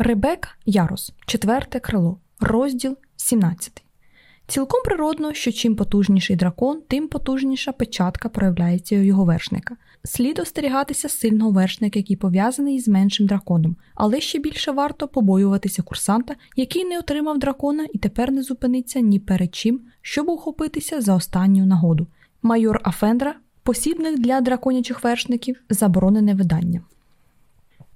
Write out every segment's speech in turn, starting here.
Ребека Ярос, четверте крило, розділ 17. Цілком природно, що чим потужніший дракон, тим потужніша печатка проявляється у його вершника. Слід остерігатися сильного вершника, який пов'язаний з меншим драконом, але ще більше варто побоюватися курсанта, який не отримав дракона і тепер не зупиниться ні перед чим, щоб ухопитися за останню нагоду. Майор Афендра, посібник для драконячих вершників, заборонене видання.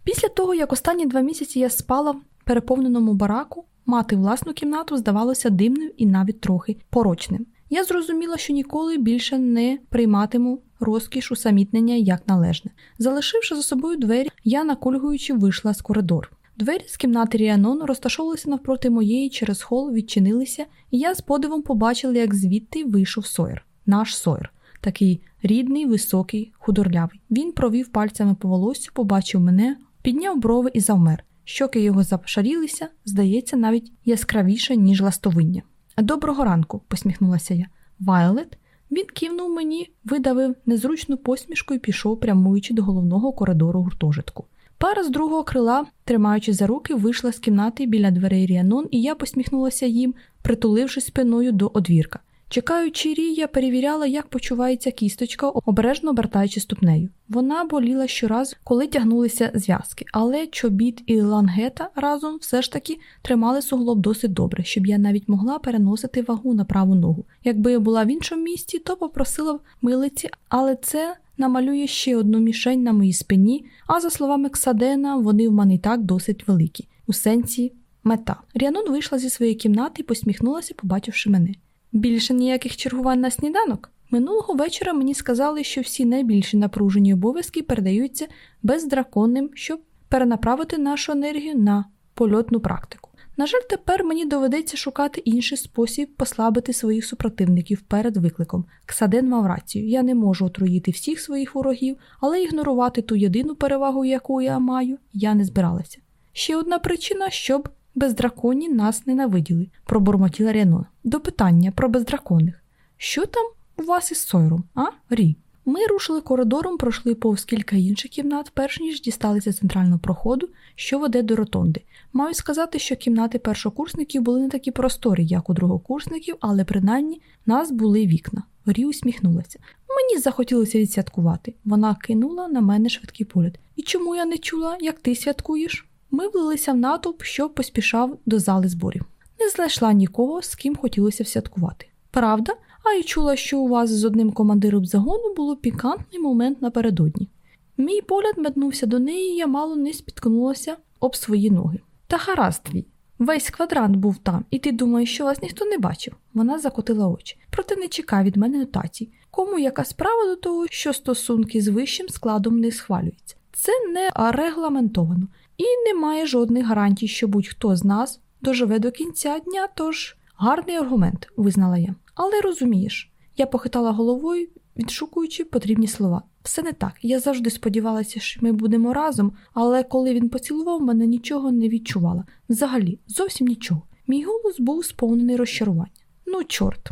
Після того, як останні два місяці я спала в переповненому бараку, мати власну кімнату здавалося дивним і навіть трохи порочним. Я зрозуміла, що ніколи більше не прийматиму розкіш усамітнення як належне. Залишивши за собою двері, я, накульгуючи, вийшла з коридору. Двері з кімнати Ріанону розташовувалися навпроти моєї через хол, відчинилися, і я з подивом побачила, як звідти вийшов Сойер, наш Сойер, такий рідний, високий, худорлявий. Він провів пальцями по волоссю, побачив мене, підняв брови і завмер. Щоки його запшарілися, здається, навіть яскравіше, ніж ластовиння. Доброго ранку, посміхнулася я. Вайлет. Він кивнув мені, видавив незручну посмішку і пішов, прямуючи до головного коридору гуртожитку. Пара з другого крила, тримаючи за руки, вийшла з кімнати біля дверей Ріанон, і я посміхнулася їм, притулившись спиною до одвірка. Чекаючи Рі, я перевіряла, як почувається кісточка, обережно обертаючи ступнею. Вона боліла щоразу, коли тягнулися зв'язки, але чобіт і лангета разом все ж таки тримали суглоб досить добре, щоб я навіть могла переносити вагу на праву ногу. Якби я була в іншому місці, то попросила в милиці, але це намалює ще одну мішень на моїй спині. А за словами Ксадена, вони в мене і так досить великі, у сенсі мета. Ріанон вийшла зі своєї кімнати і посміхнулася, побачивши мене. Більше ніяких чергувань на сніданок. Минулого вечора мені сказали, що всі найбільші напружені обов'язки передаються бездраконним, щоб перенаправити нашу енергію на польотну практику. На жаль, тепер мені доведеться шукати інший спосіб послабити своїх супротивників перед викликом. Ксаден мав рацію. Я не можу отруїти всіх своїх ворогів, але ігнорувати ту єдину перевагу, яку я маю, я не збиралася. Ще одна причина, щоб бездраконі нас ненавиділи, пробурмотіла Рено. До питання про бездраконних. Що там у вас із Сойром, а, Рі? Ми рушили коридором, пройшли повз кілька інших кімнат, перш ніж дісталися центрального проходу, що веде до ротонди. Маю сказати, що кімнати першокурсників були не такі просторі, як у другокурсників, але принаймні нас були вікна. Рі усміхнулася. Мені захотілося відсвяткувати. Вона кинула на мене швидкий погляд. І чому я не чула, як ти святкуєш? Ми влилися в натовп, що поспішав до зали зборів. Не знайшла нікого, з ким хотілося святкувати. Правда? А й чула, що у вас з одним командиром загону було пікантний момент напередодні. Мій погляд метнувся до неї, я мало не спіткнулася об свої ноги. Та гаразд твій. Весь квадрант був там, і ти думаєш, що вас ніхто не бачив. Вона закотила очі. Проте не чекай від мене нотацій. Кому яка справа до того, що стосунки з вищим складом не схвалюються. Це не регламентовано і немає жодних гарантій, що будь-хто з нас доживе до кінця дня, тож гарний аргумент, визнала я. Але розумієш, я похитала головою, відшукуючи потрібні слова. Все не так. Я завжди сподівалася, що ми будемо разом, але коли він поцілував, мене нічого не відчувала. Взагалі, зовсім нічого. Мій голос був сповнений розчарування. Ну, чорт.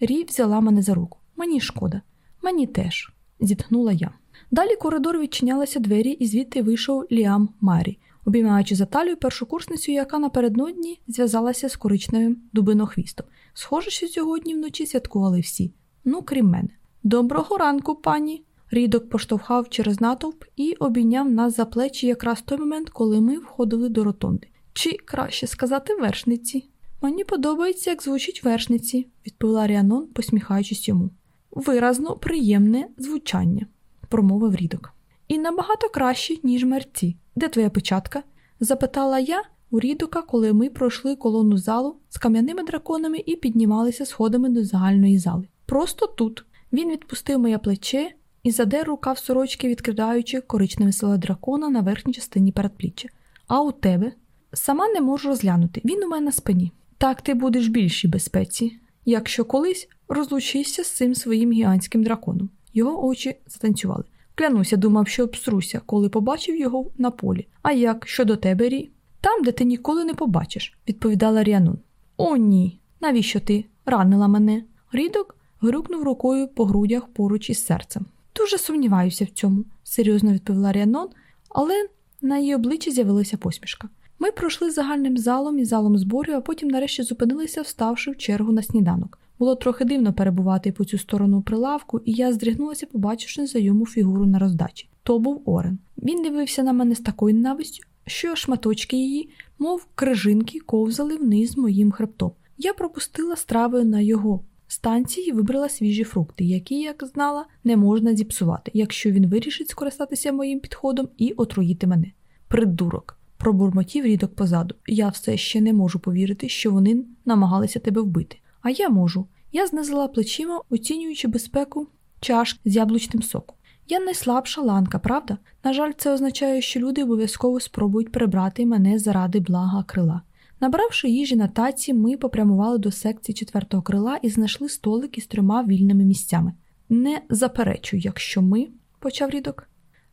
Рі взяла мене за руку. Мені шкода, мені теж, зітхнула я. Далі коридор відчинялися двері, і звідти вийшов Ліам Марі, обіймаючи за талію першокурсницю, яка напередодні зв'язалася з коричневим дубинохвістом. Схоже, що сьогодні вночі святкували всі, ну крім мене. Доброго ранку, пані. Рідок поштовхав через натовп і обійняв нас за плечі якраз в той момент, коли ми входили до ротонди. Чи краще сказати вершниці? Мені подобається, як звучить вершниці, відповіла Ріанон, посміхаючись йому. Виразно, приємне звучання, промовив рідок. І набагато краще, ніж мерці. Де твоя печатка? запитала я у рідока, коли ми пройшли колону залу з кам'яними драконами і піднімалися сходами до загальної зали. Просто тут. Він відпустив моє плече і задер рукав сорочки, відкидаючи коричневе село дракона на верхній частині передпліччя. А у тебе? Сама не можу розглянути. Він у мене на спині. Так ти будеш в більшій безпеці, якщо колись розлучишся з цим своїм гігантським драконом. Його очі затанцювали. Клянуся, думав, що обструся, коли побачив його на полі. А як щодо тебе, Рі? Там, де ти ніколи не побачиш, відповідала Ріанун. О, ні. Навіщо ти? Ранила мене. Рідок грюкнув рукою по грудях поруч із серцем. Дуже сумніваюся в цьому, серйозно відповіла Ріанон, але на її обличчі з'явилася посмішка. Ми пройшли загальним залом і залом зборів, а потім нарешті зупинилися, вставши в чергу на сніданок. Було трохи дивно перебувати по цю сторону прилавку, і я здригнулася, побачивши знайому фігуру на роздачі. То був Орен. Він дивився на мене з такою ненавистю, що шматочки її, мов крижинки, ковзали вниз моїм хребтом. Я пропустила страви на його станції і вибрала свіжі фрукти, які, як знала, не можна зіпсувати, якщо він вирішить скористатися моїм підходом і отруїти мене. Придурок, пробурмотів рідок позаду. Я все ще не можу повірити, що вони намагалися тебе вбити. А я можу. Я знизила плечима, оцінюючи безпеку чаш з яблучним соком. Я найслабша ланка, правда? На жаль, це означає, що люди обов'язково спробують прибрати мене заради блага крила. Набравши їжі на таці, ми попрямували до секції четвертого крила і знайшли столик із трьома вільними місцями. Не заперечую, якщо ми, почав рідок.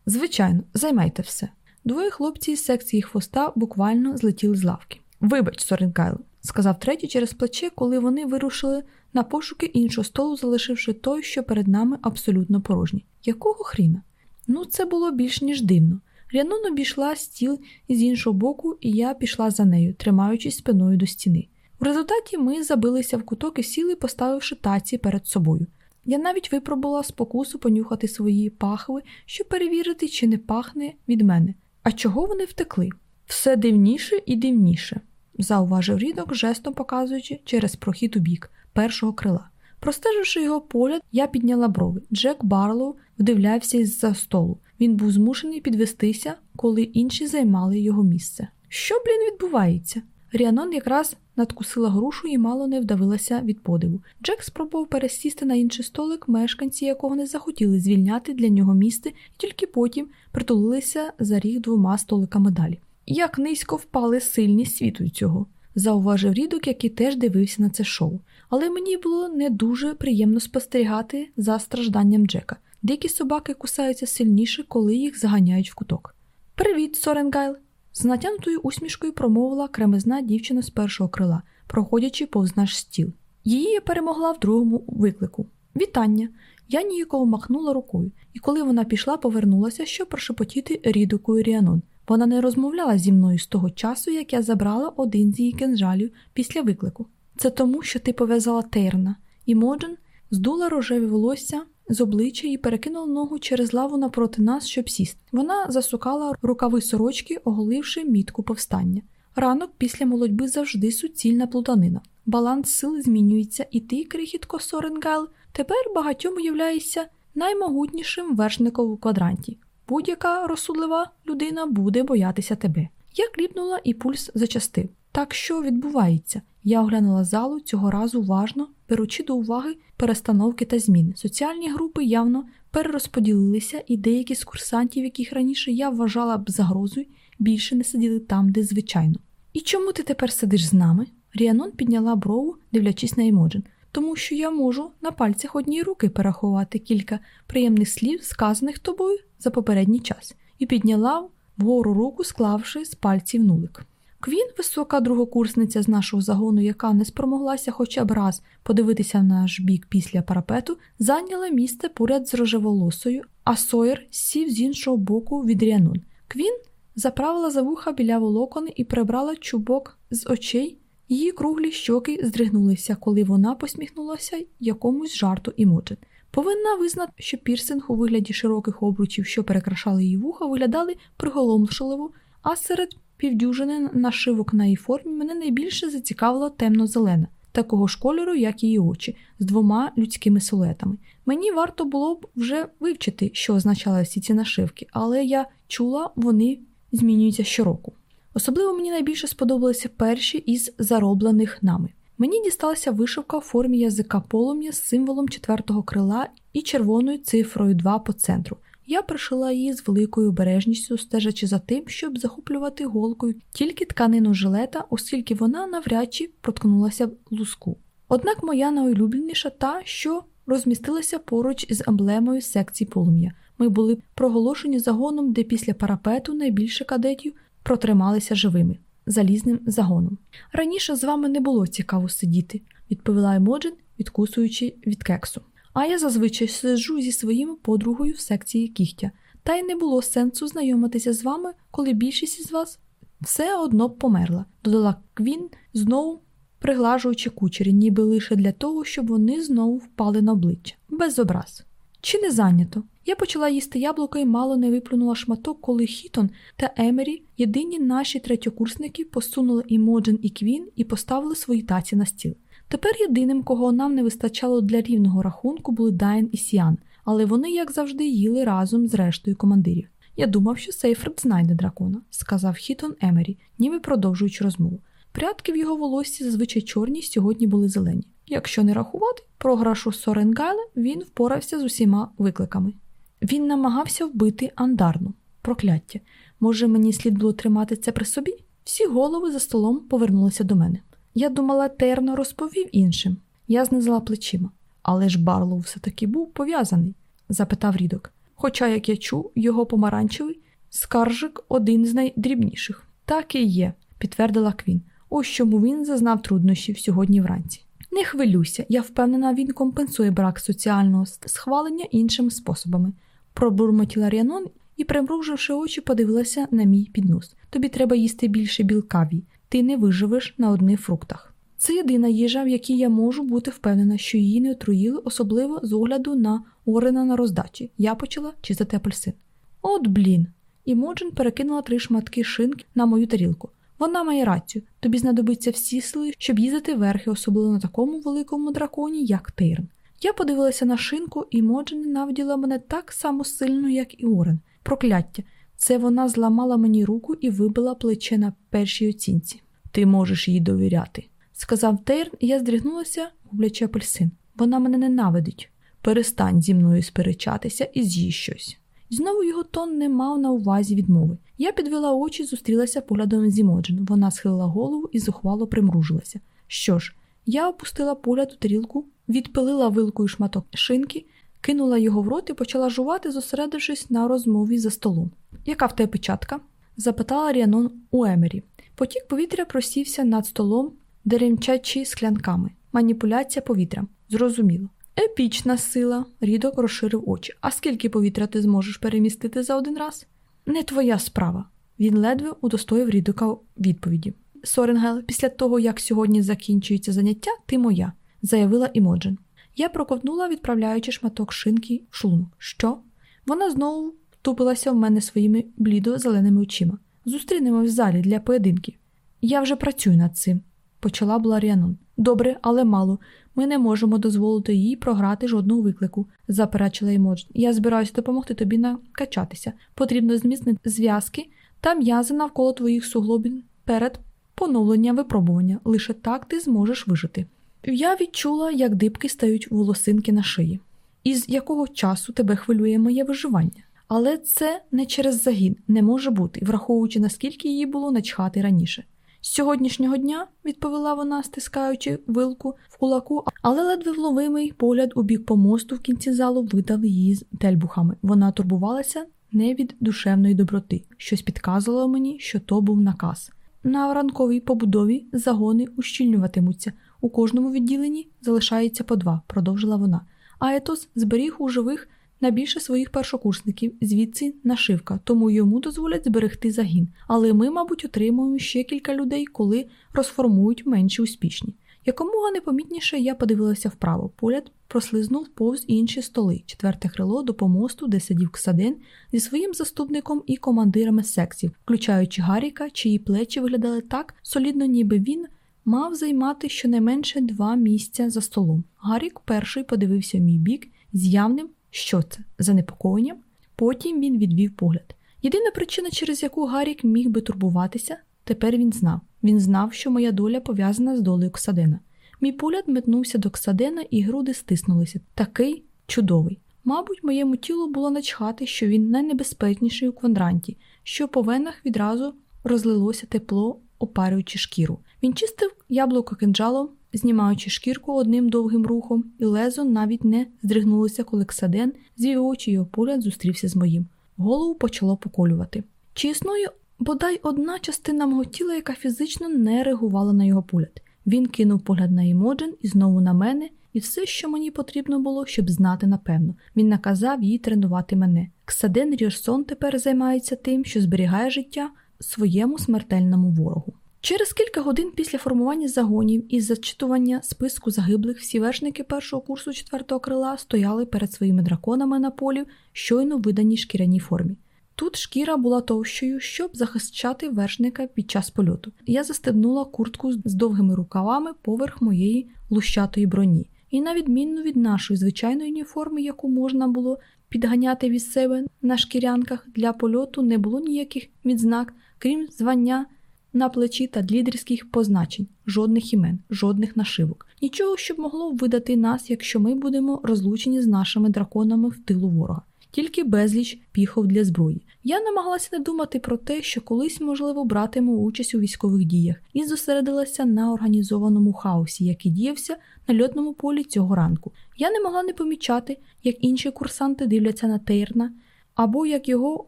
Звичайно, займайте все. Двоє хлопців з секції хвоста буквально злетіли з лавки. Вибач, Соренкайл, сказав третій через плече, коли вони вирушили на пошуки іншого столу, залишивши той, що перед нами абсолютно порожній. Якого хріна? Ну, це було більш ніж дивно. Рянон обійшла стіл із іншого боку, і я пішла за нею, тримаючись спиною до стіни. У результаті ми забилися в куток і сіли, поставивши таці перед собою. Я навіть випробувала спокусу понюхати свої пахви, щоб перевірити, чи не пахне від мене. А чого вони втекли? Все дивніше і дивніше, зауважив рідок, жестом показуючи через прохід у бік першого крила. Простеживши його погляд, я підняла брови. Джек Барлоу вдивлявся із за столу. Він був змушений підвестися, коли інші займали його місце. Що, блін, відбувається? Ріанон якраз надкусила грушу і мало не вдавилася від подиву. Джек спробував пересісти на інший столик, мешканці якого не захотіли звільняти для нього місце, і тільки потім притулилися за ріг двома столиками далі. Як низько впали сильні світу цього, зауважив рідок, який теж дивився на це шоу. Але мені було не дуже приємно спостерігати за стражданням Джека. Дикі собаки кусаються сильніше, коли їх заганяють в куток. Привіт, Соренгайл! З натянутою усмішкою промовила кремезна дівчина з першого крила, проходячи повз наш стіл. Її я перемогла в другому виклику. Вітання! Я ніяково махнула рукою, і коли вона пішла, повернулася, щоб прошепотіти рідокою Ріанон. Вона не розмовляла зі мною з того часу, як я забрала один з її кинжалів після виклику. Це тому, що ти пов'язала Тейрна, і Моджен здула рожеві волосся з обличчя і перекинула ногу через лаву напроти нас, щоб сісти. Вона засукала рукави сорочки, оголивши мітку повстання. Ранок після молодьби завжди суцільна плутанина. Баланс сил змінюється, і ти, крихітко Соренгал, тепер багатьом уявляєшся наймогутнішим вершником у квадранті. Будь-яка розсудлива людина буде боятися тебе. Я кліпнула і пульс зачастив. Так що відбувається? Я оглянула залу цього разу уважно, беручи до уваги перестановки та зміни. Соціальні групи явно перерозподілилися, і деякі з курсантів, яких раніше я вважала б загрозою, більше не сиділи там, де звичайно. І чому ти тепер сидиш з нами? Ріанон підняла брову, дивлячись на Емоджен. Тому що я можу на пальцях однієї руки перерахувати кілька приємних слів, сказаних тобою за попередній час, і підняла вгору руку, склавши з пальців нулик. Квін, висока другокурсниця з нашого загону, яка не спромоглася хоча б раз подивитися в наш бік після парапету, зайняла місце поряд з рожеволосою, а Сойер сів з іншого боку від Ріанун. Квін заправила за вуха біля волокон і прибрала чубок з очей. Її круглі щоки здригнулися, коли вона посміхнулася якомусь жарту і мочет. Повинна визнати, що пірсинг у вигляді широких обручів, що перекрашали її вуха, виглядали приголомшливо, а серед півдюжини нашивок на її формі мене найбільше зацікавила темно-зелена, такого ж кольору, як її очі, з двома людськими силуетами. Мені варто було б вже вивчити, що означали всі ці нашивки, але я чула, вони змінюються щороку. Особливо мені найбільше сподобалися перші із зароблених нами. Мені дісталася вишивка в формі язика полум'я з символом четвертого крила і червоною цифрою 2 по центру. Я пришила її з великою обережністю, стежачи за тим, щоб захоплювати голкою тільки тканину жилета, оскільки вона навряд чи проткнулася в луску. Однак моя найулюбленіша та, що розмістилася поруч із емблемою секції полум'я. Ми були проголошені загоном, де після парапету найбільше кадетів протрималися живими залізним загоном. Раніше з вами не було цікаво сидіти, відповіла Емоджен, відкусуючи від кексу. А я зазвичай сиджу зі своїм подругою в секції кігтя, та й не було сенсу знайомитися з вами, коли більшість із вас все одно померла, додала Квін, знову приглажуючи кучері, ніби лише для того, щоб вони знову впали на обличчя, без образ. Чи не зайнято? Я почала їсти яблуко і мало не виплюнула шматок, коли Хітон та Емері, єдині наші третьокурсники, посунули Імоджен і Квін і поставили свої таці на стіл. Тепер єдиним, кого нам не вистачало для рівного рахунку, були Дайн і Сіан, але вони, як завжди, їли разом з рештою командирів. Я думав, що Сейфред знайде дракона, сказав Хітон Емері, ніби продовжуючи розмову. Прядки в його волоссі зазвичай чорні сьогодні були зелені. Якщо не рахувати програшу Соренгайле, він впорався з усіма викликами. Він намагався вбити андарну. Прокляття. Може, мені слід було тримати це при собі? Всі голови за столом повернулися до мене. Я думала, терно розповів іншим. Я знизила плечима. Але ж Барлоу все-таки був пов'язаний? запитав рідок. Хоча, як я чув, його помаранчевий скаржик один з найдрібніших. Так і є, підтвердила Квін. Ось чому він зазнав труднощів сьогодні вранці. Не хвилюйся, я впевнена, він компенсує брак соціального схвалення іншими способами. Пробурмотіла Ріанон і, примруживши очі, подивилася на мій піднос. Тобі треба їсти більше білкаві, ти не виживеш на одних фруктах. Це єдина їжа, в якій я можу бути впевнена, що її не отруїли, особливо з огляду на Орена на роздачі. Я почала чистити апельсин. От блін. І Моджин перекинула три шматки шинки на мою тарілку. Вона має рацію, тобі знадобиться всі сили, щоб їздити верхи, особливо на такому великому драконі, як Тейрн. Я подивилася на шинку, і Моджин ненавиділа мене так само сильно, як і Орен. Прокляття. Це вона зламала мені руку і вибила плече на першій оцінці. Ти можеш їй довіряти, сказав Тейрн, і я здригнулася, гублячи апельсин. Вона мене ненавидить. Перестань зі мною сперечатися і з'їй щось. Знову його тон не мав на увазі відмови. Я підвела очі, зустрілася поглядом з Імоджен. Вона схилила голову і зухвало примружилася. Що ж, я опустила погляд у тарілку, відпилила вилкою шматок шинки, кинула його в рот і почала жувати, зосередившись на розмові за столом. Яка в тебе печатка? запитала Ріанон у Емері. Потік повітря просівся над столом, деремчачи склянками. Маніпуляція повітрям. Зрозуміло. Епічна сила, рідок розширив очі. А скільки повітря ти зможеш перемістити за один раз? Не твоя справа. Він ледве удостоїв рідока відповіді. Соренгел, після того, як сьогодні закінчується заняття, ти моя, заявила Імоджен. Я проковтнула, відправляючи шматок шинки в шлунок. Що? Вона знову втупилася в мене своїми блідо-зеленими очима. Зустрінемо в залі для поєдинків. Я вже працюю над цим, почала була Ріанон. Добре, але мало. Ми не можемо дозволити їй програти жодного виклику, заперечила Імоджен. Я збираюся допомогти тобі накачатися. Потрібно зміцнити зв'язки та м'язи навколо твоїх суглобін перед поновленням випробування. Лише так ти зможеш вижити. Я відчула, як дибки стають волосинки на шиї. Із якого часу тебе хвилює моє виживання? Але це не через загін не може бути, враховуючи наскільки її було начхати раніше. З сьогоднішнього дня, відповіла вона, стискаючи вилку в кулаку, але ледве вловимий погляд у бік помосту в кінці залу видав її з тельбухами. Вона турбувалася не від душевної доброти, щось підказувало мені, що то був наказ. На ранковій побудові загони ущільнюватимуться. У кожному відділенні залишається по два, продовжила вона. А етос зберіг у живих на більше своїх першокурсників, звідси нашивка, тому йому дозволять зберегти загін. Але ми, мабуть, отримуємо ще кілька людей, коли розформують менші успішні. Якомога непомітніше я подивилася вправо. Погляд прослизнув повз інші столи, четверте крило до помосту, де сидів Ксаден зі своїм заступником і командирами секцій, включаючи Гаріка, чиї плечі виглядали так солідно, ніби він мав займати щонайменше два місця за столом. Гарік перший подивився в мій бік з явним що це? Занепокоєнням? Потім він відвів погляд. Єдина причина, через яку Гарік міг би турбуватися, тепер він знав. Він знав, що моя доля пов'язана з долею Ксадена. Мій погляд метнувся до Ксадена, і груди стиснулися. Такий чудовий. Мабуть, моєму тілу було начхати, що він найнебезпечніший у квадранті, що по венах відразу розлилося тепло, опарюючи шкіру. Він чистив яблуко кинджалом, знімаючи шкірку одним довгим рухом, і лезо навіть не здригнулося, коли Ксаден, звів очі його погляд зустрівся з моїм. Голову почало поколювати. Чи існує бодай одна частина мого тіла, яка фізично не реагувала на його погляд? Він кинув погляд на Імоджен і знову на мене, і все, що мені потрібно було, щоб знати напевно. Він наказав їй тренувати мене. Ксаден Рірсон тепер займається тим, що зберігає життя своєму смертельному ворогу. Через кілька годин після формування загонів і зачитування списку загиблих всі вершники першого курсу четвертого крила стояли перед своїми драконами на полі, щойно виданій шкіряній формі. Тут шкіра була товщою, щоб захищати вершника під час польоту. Я застебнула куртку з довгими рукавами поверх моєї лущатої броні. І на відміну від нашої звичайної уніформи, яку можна було підганяти від себе на шкірянках для польоту, не було ніяких відзнак, крім звання на плечі та лідерських позначень, жодних імен, жодних нашивок. Нічого, щоб могло видати нас, якщо ми будемо розлучені з нашими драконами в тилу ворога. Тільки безліч піхов для зброї. Я намагалася не думати про те, що колись, можливо, братиму участь у військових діях, і зосередилася на організованому хаосі, який діявся на льотному полі цього ранку. Я не могла не помічати, як інші курсанти дивляться на Тейрна, або як його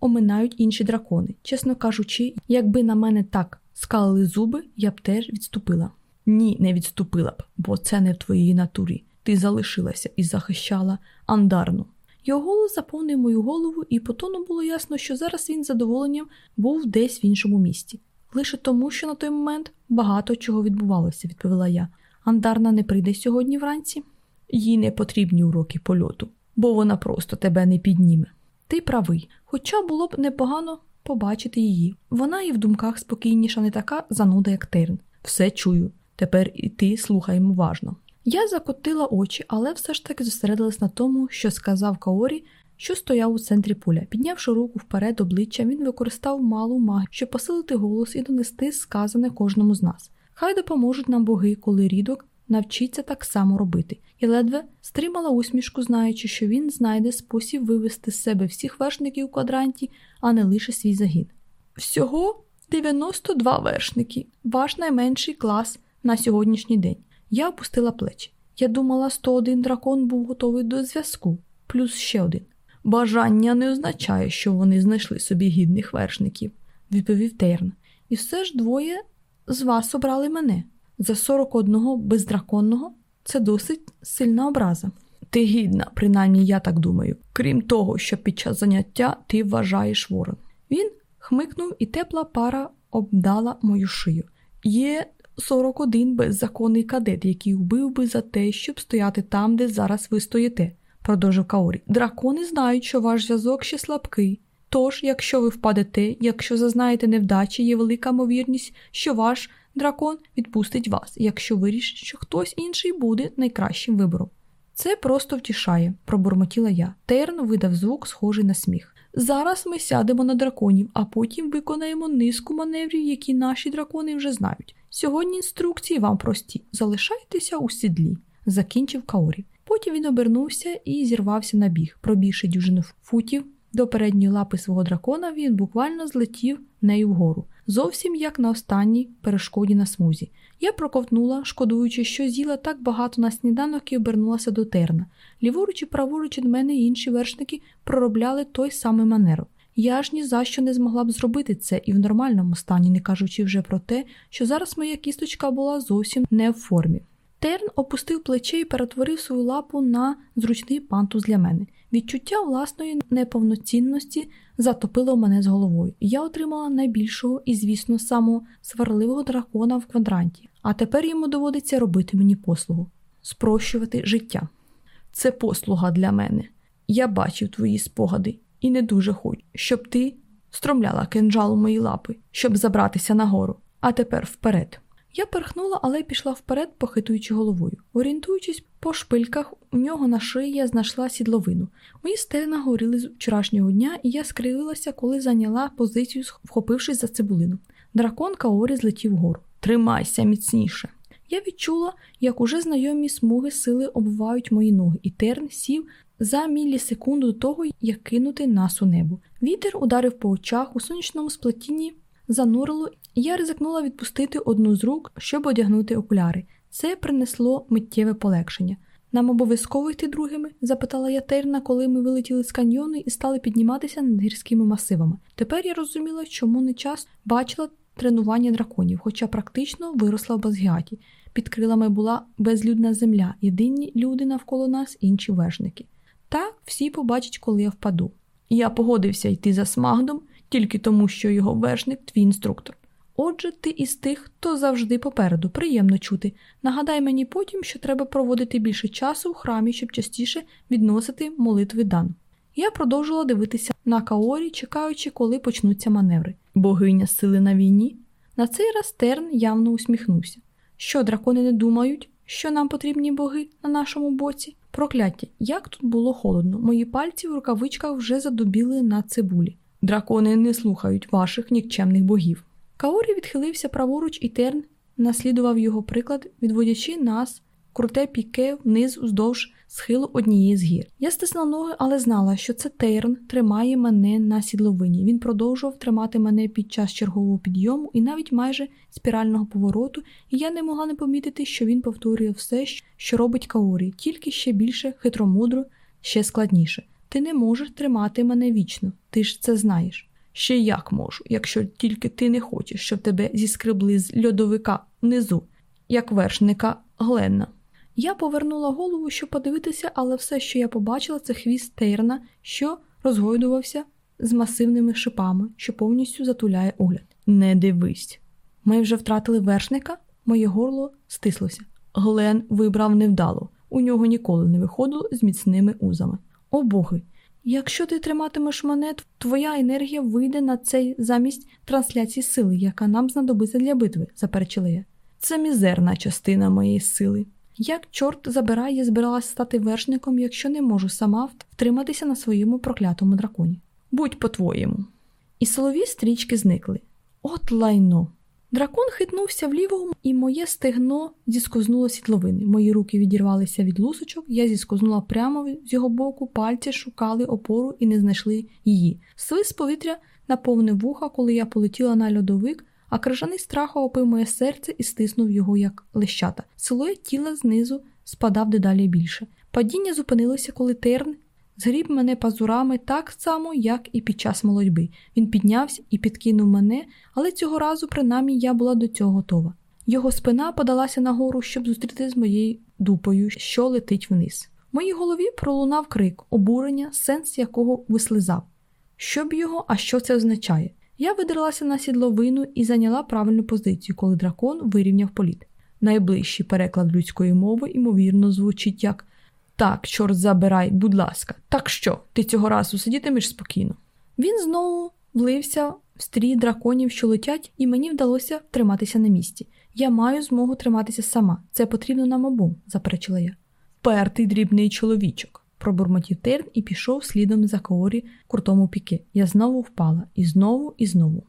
оминають інші дракони. Чесно кажучи, якби на мене так скалили зуби, я б теж відступила. Ні, не відступила б, бо це не в твоїй натурі. Ти залишилася і захищала андарну. Його голос заповнив мою голову, і по тону було ясно, що зараз він з задоволенням був десь в іншому місті. Лише тому, що на той момент багато чого відбувалося, відповіла я. Андарна не прийде сьогодні вранці. Їй не потрібні уроки польоту, бо вона просто тебе не підніме. Ти правий, хоча було б непогано побачити її. Вона і в думках спокійніша, не така зануда, як Терн. Все чую. Тепер і ти слухай уважно. Я закотила очі, але все ж таки зосередилась на тому, що сказав Каорі, що стояв у центрі поля. Піднявши руку вперед обличчя, він використав малу магію, щоб посилити голос і донести сказане кожному з нас. Хай допоможуть нам боги, коли рідок навчиться так само робити, і ледве стримала усмішку, знаючи, що він знайде спосіб вивести з себе всіх вершників у квадранті, а не лише свій загін. Всього 92 вершники, ваш найменший клас на сьогоднішній день. Я опустила плечі. Я думала, 101 дракон був готовий до зв'язку, плюс ще один. Бажання не означає, що вони знайшли собі гідних вершників, відповів Терн. І все ж двоє з вас обрали мене. За 41 бездраконного це досить сильна образа. Ти гідна, принаймні я так думаю. Крім того, що під час заняття ти вважаєш ворон. Він хмикнув, і тепла пара обдала мою шию. Є 41 беззаконний кадет, який вбив би за те, щоб стояти там, де зараз ви стоїте, продовжив Каорі. Дракони знають, що ваш зв'язок ще слабкий. Тож, якщо ви впадете, якщо зазнаєте невдачі, є велика ймовірність, що ваш дракон відпустить вас, якщо вирішить, що хтось інший буде найкращим вибором. Це просто втішає, пробурмотіла я. Терн видав звук, схожий на сміх. Зараз ми сядемо на драконів, а потім виконаємо низку маневрів, які наші дракони вже знають. Сьогодні інструкції вам прості. Залишайтеся у сідлі, закінчив Каорі. Потім він обернувся і зірвався на біг, пробігши дюжину футів до передньої лапи свого дракона, він буквально злетів нею вгору, зовсім як на останній перешкоді на смузі. Я проковтнула, шкодуючи, що з'їла так багато на сніданок і обернулася до терна. Ліворуч і праворуч від мене інші вершники проробляли той самий манер. Я ж ні за що не змогла б зробити це і в нормальному стані, не кажучи вже про те, що зараз моя кісточка була зовсім не в формі. Терн опустив плече і перетворив свою лапу на зручний пантус для мене. Відчуття власної неповноцінності затопило мене з головою, я отримала найбільшого і, звісно, самого сварливого дракона в квадранті, а тепер йому доводиться робити мені послугу спрощувати життя. Це послуга для мене. Я бачив твої спогади і не дуже хочу, щоб ти стромляла кинджал у мої лапи, щоб забратися нагору, а тепер вперед. Я перхнула, але пішла вперед, похитуючи головою. Орієнтуючись по шпильках, у нього на шиї я знайшла сідловину. Мої стегна горіли з вчорашнього дня, і я скривилася, коли зайняла позицію, вхопившись за цибулину. Дракон Каорі злетів вгору. Тримайся міцніше. Я відчула, як уже знайомі смуги сили обвивають мої ноги, і терн сів за мілісекунду до того, як кинути нас у небо. Вітер ударив по очах у сонячному сплетінні занурило, я ризикнула відпустити одну з рук, щоб одягнути окуляри. Це принесло миттєве полегшення. Нам обов'язково йти другими? запитала я Терна, коли ми вилетіли з каньйону і стали підніматися над гірськими масивами. Тепер я розуміла, чому не час бачила тренування драконів, хоча практично виросла в Базгіаті. Під крилами була безлюдна земля, єдині люди навколо нас, інші вершники. Так всі побачать, коли я впаду. Я погодився йти за смагдом тільки тому, що його вершник твій інструктор. Отже, ти із тих, хто завжди попереду, приємно чути. Нагадай мені потім, що треба проводити більше часу в храмі, щоб частіше відносити молитви дан. Я продовжувала дивитися на Каорі, чекаючи, коли почнуться маневри. Богиня сили на війні. На цей раз Терн явно усміхнувся. Що дракони не думають, що нам потрібні боги на нашому боці? Прокляття, як тут було холодно, мої пальці в рукавичках вже задубіли на цибулі. Дракони не слухають ваших нікчемних богів. Каорі відхилився праворуч, і Терн наслідував його приклад, відводячи нас круте піке вниз уздовж схилу однієї з гір. Я стиснула ноги, але знала, що це Тейрн тримає мене на сідловині. Він продовжував тримати мене під час чергового підйому і навіть майже спірального повороту, і я не могла не помітити, що він повторює все, що робить Каорі, тільки ще більше хитромудро, ще складніше. Ти не можеш тримати мене вічно, ти ж це знаєш. Ще як можу, якщо тільки ти не хочеш, щоб тебе зіскребли з льодовика внизу, як вершника Гленна. Я повернула голову, щоб подивитися, але все, що я побачила, це хвіст Тейрна, що розгойдувався з масивними шипами, що повністю затуляє огляд. Не дивись. Ми вже втратили вершника, моє горло стислося. Глен вибрав невдало, у нього ніколи не виходило з міцними узами. О боги! Якщо ти триматимеш мене, твоя енергія вийде на цей замість трансляції сили, яка нам знадобиться для битви, заперечила я. Це мізерна частина моєї сили. Як чорт забирає, я збиралася стати вершником, якщо не можу сама втриматися на своєму проклятому драконі. Будь по-твоєму. І силові стрічки зникли. От лайно. Дракон хитнувся вліво, і моє стегно зіскознуло сідловини. Мої руки відірвалися від лусочок, я зіскознула прямо з його боку, пальці шукали опору і не знайшли її. Свист повітря наповнив вуха, коли я полетіла на льодовик, а крижаний страх охопив моє серце і стиснув його, як лещата. Силует тіла знизу спадав дедалі більше. Падіння зупинилося, коли терн згріб мене пазурами так само, як і під час молодьби. Він піднявся і підкинув мене, але цього разу, принаймні, я була до цього готова. Його спина подалася нагору, щоб зустріти з моєю дупою, що летить вниз. В моїй голові пролунав крик, обурення, сенс якого вислизав. Що б його, а що це означає? Я видерлася на сідловину і зайняла правильну позицію, коли дракон вирівняв політ. Найближчий переклад людської мови, ймовірно, звучить як так, чорт забирай, будь ласка, так що, ти цього разу сидітимеш спокійно. Він знову влився в стрій драконів, що летять, і мені вдалося триматися на місці. Я маю змогу триматися сама. Це потрібно нам обом, заперечила я. Пертий дрібний чоловічок, пробурмотів Терн і пішов слідом за Каорі крутому піки. Я знову впала, і знову, і знову.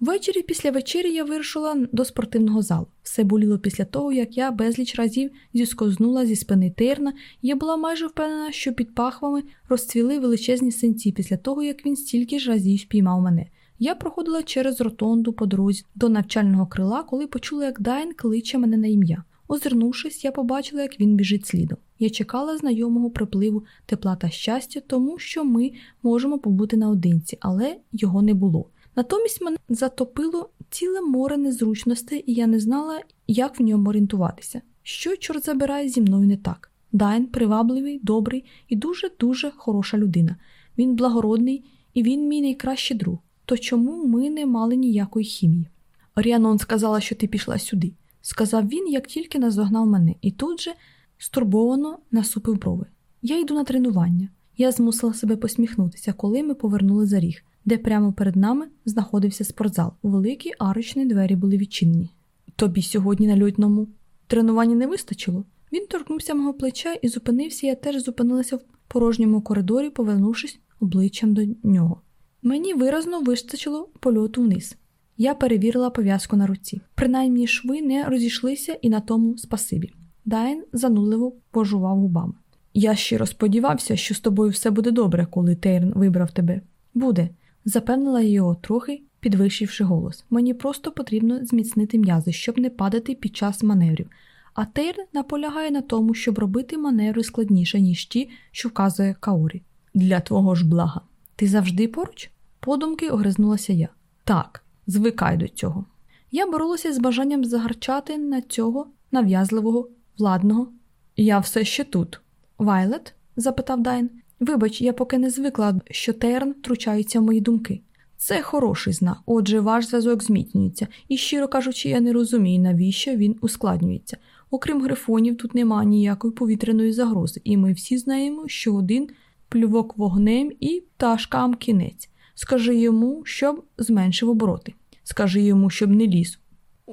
Ввечері після вечері я вирушила до спортивного залу. Все боліло після того, як я безліч разів зіскознула зі спини терна, я була майже впевнена, що під пахвами розцвіли величезні синці після того, як він стільки ж разів спіймав мене. Я проходила через ротонду по дорозі до навчального крила, коли почула, як Дайн кличе мене на ім'я. Озирнувшись, я побачила, як він біжить слідом. Я чекала знайомого припливу тепла та щастя, тому що ми можемо побути наодинці, але його не було. Натомість мене затопило ціле море незручностей, і я не знала, як в ньому орієнтуватися. Що, чорт забирає, зі мною не так. Дайн привабливий, добрий і дуже-дуже хороша людина. Він благородний і він мій найкращий друг. То чому ми не мали ніякої хімії? Оріанон сказала, що ти пішла сюди, сказав він, як тільки наздогнав мене, і тут же стурбовано насупив брови. Я йду на тренування. Я змусила себе посміхнутися, коли ми повернули за ріг де прямо перед нами знаходився спортзал. Великі арочні двері були відчинені. Тобі сьогодні на льотному тренуванні не вистачило? Він торкнувся мого плеча і зупинився, я теж зупинилася в порожньому коридорі, повернувшись обличчям до нього. Мені виразно вистачило польоту вниз. Я перевірила пов'язку на руці. Принаймні шви не розійшлися і на тому спасибі. Дайн занудливо пожував губами. Я щиро сподівався, що з тобою все буде добре, коли Тейрн вибрав тебе. Буде, запевнила його, трохи підвищивши голос. Мені просто потрібно зміцнити м'язи, щоб не падати під час маневрів. А Тейр наполягає на тому, щоб робити маневри складніше, ніж ті, що вказує Каорі. Для твого ж блага. Ти завжди поруч? Подумки огризнулася я. Так, звикай до цього. Я боролася з бажанням загарчати на цього нав'язливого, владного. Я все ще тут. Вайлет? запитав Дайн. Вибач, я поки не звикла, що Терн втручається в мої думки. Це хороший знак. Отже, ваш зв'язок зміцнюється, і, щиро кажучи, я не розумію, навіщо він ускладнюється. Окрім грифонів, тут немає ніякої повітряної загрози, і ми всі знаємо, що один плювок вогнем і пташкам кінець. Скажи йому, щоб зменшив обороти. Скажи йому, щоб не ліз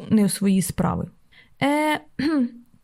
не у свої справи. Е,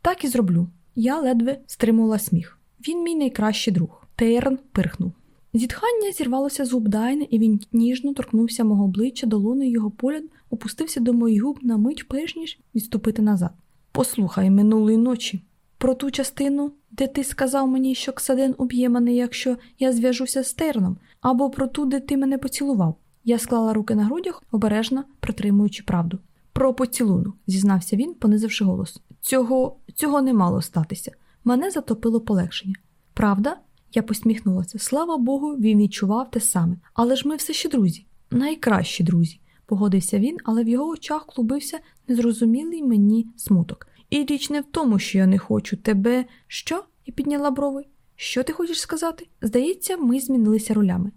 так і зроблю. Я ледве стримувала сміх. Він мій найкращий друг. Тейрн пирхнув. Зітхання зірвалося з губ Дайна, і він ніжно торкнувся мого обличчя долоною його погляд опустився до моїх губ на мить, перш ніж відступити назад. Послухай минулої ночі. Про ту частину, де ти сказав мені, що Ксаден уб'є мене, якщо я зв'яжуся з Терном, або про ту, де ти мене поцілував. Я склала руки на грудях, обережно притримуючи правду. Про поцілунок, зізнався він, понизивши голос. Цього цього не мало статися. Мене затопило полегшення. Правда? Я посміхнулася. Слава Богу, він відчував те саме. Але ж ми все ще друзі, найкращі друзі, погодився він, але в його очах клубився незрозумілий мені смуток. І річ не в тому, що я не хочу тебе. Що? і підняла брови. Що ти хочеш сказати? Здається, ми змінилися ролями.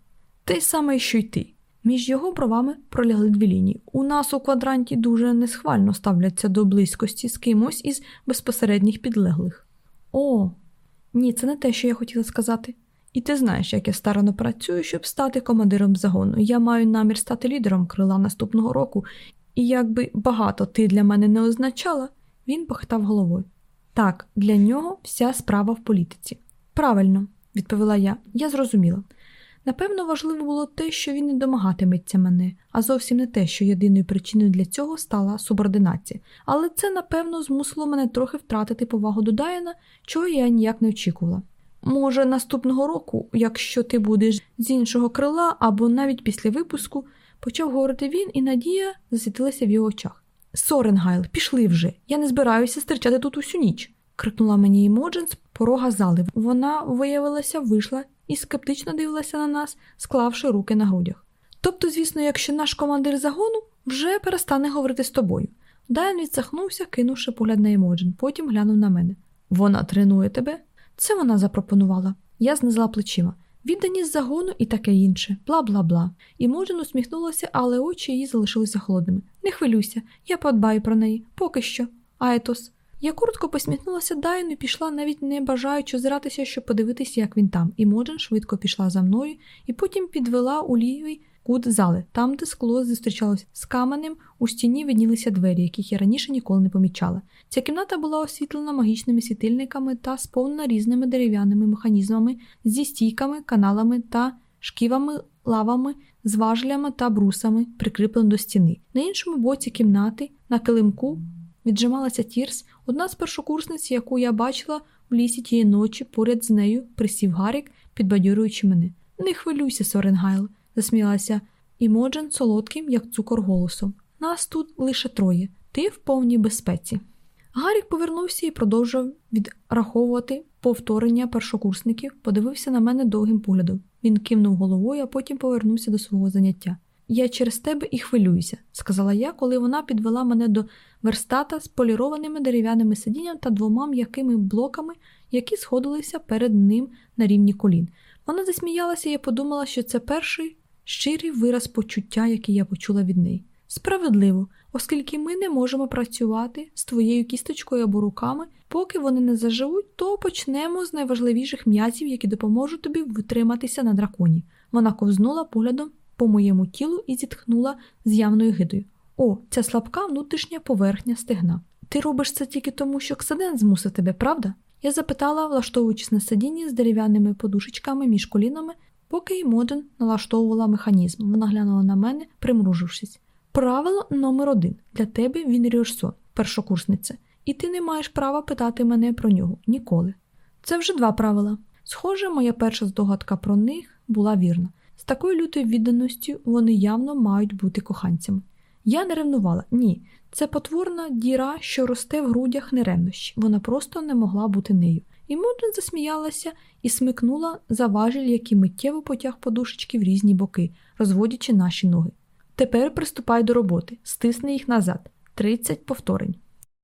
Те саме, що й ти. Між його бровами пролягли дві лінії. У нас у квадранті дуже несхвально ставляться до близькості з кимось із безпосередніх підлеглих. О, ні, це не те, що я хотіла сказати. І ти знаєш, як я старано працюю, щоб стати командиром загону. Я маю намір стати лідером крила наступного року, і якби багато ти для мене не означала, він похитав головою. Так, для нього вся справа в політиці. Правильно, відповіла я, я зрозуміла. Напевно, важливо було те, що він не домагатиметься мене, а зовсім не те, що єдиною причиною для цього стала субординація. Але це, напевно, змусило мене трохи втратити повагу до Дайана, чого я ніяк не очікувала. Може, наступного року, якщо ти будеш з іншого крила або навіть після випуску, почав говорити він, і надія засвітилася в його очах. Соренгайл, пішли вже, я не збираюся стерчати тут усю ніч. крикнула мені Імоджен з порога зали. Вона, виявилася, вийшла і скептично дивилася на нас, склавши руки на грудях. Тобто, звісно, якщо наш командир загону вже перестане говорити з тобою. Дайан відсахнувся, кинувши погляд на Емоджен, потім глянув на мене. Вона тренує тебе? Це вона запропонувала. Я знизила плечима. Відданість загону і таке інше, бла бла бла. Імоджен усміхнулася, але очі її залишилися холодними. Не хвилюйся, я подбаю про неї, поки що. Айтос. Я коротко посміхнулася Дайну і пішла, навіть не бажаючи озиратися, щоб подивитися, як він там. І Моджен швидко пішла за мною і потім підвела у лівий кут зали, там, де скло зустрічалося з каменем, у стіні виднілися двері, яких я раніше ніколи не помічала. Ця кімната була освітлена магічними світильниками та сповнена різними дерев'яними механізмами зі стійками, каналами та шківами, лавами, з важлями та брусами, прикріплено до стіни. На іншому боці кімнати, на килимку, віджималася Тірс, одна з першокурсниць, яку я бачила в лісі тієї ночі, поряд з нею присів Гарік, підбадьорюючи мене. Не хвилюйся, Соренгайл, засміялася Імоджен солодким, як цукор голосом. Нас тут лише троє, ти в повній безпеці. Гарік повернувся і продовжив відраховувати повторення першокурсників, подивився на мене довгим поглядом. Він кивнув головою, а потім повернувся до свого заняття. Я через тебе і хвилююся, сказала я, коли вона підвела мене до верстата з полірованими дерев'яними сидінням та двома м'якими блоками, які сходилися перед ним на рівні колін. Вона засміялася я подумала, що це перший щирий вираз почуття, який я почула від неї. Справедливо, оскільки ми не можемо працювати з твоєю кісточкою або руками, поки вони не заживуть, то почнемо з найважливіших м'язів, які допоможуть тобі витриматися на драконі. Вона ковзнула поглядом по моєму тілу і зітхнула з явною гидою. О, ця слабка внутрішня поверхня стегна. Ти робиш це тільки тому, що Ксаден змусив тебе, правда? Я запитала, влаштовуючись на сидінні з дерев'яними подушечками між колінами, поки й Моден налаштовувала механізм. Вона глянула на мене, примружившись. Правило номер один для тебе він Ріорсон, першокурсниця, і ти не маєш права питати мене про нього ніколи. Це вже два правила. Схоже, моя перша здогадка про них була вірна. З такою лютою відданістю вони явно мають бути коханцями. Я не ревнувала, ні. Це потворна діра, що росте в грудях неревнощі. Вона просто не могла бути нею. І Модрин засміялася і смикнула за важіль, який миттєво потяг подушечки в різні боки, розводячи наші ноги. Тепер приступай до роботи, стисни їх назад. 30 повторень.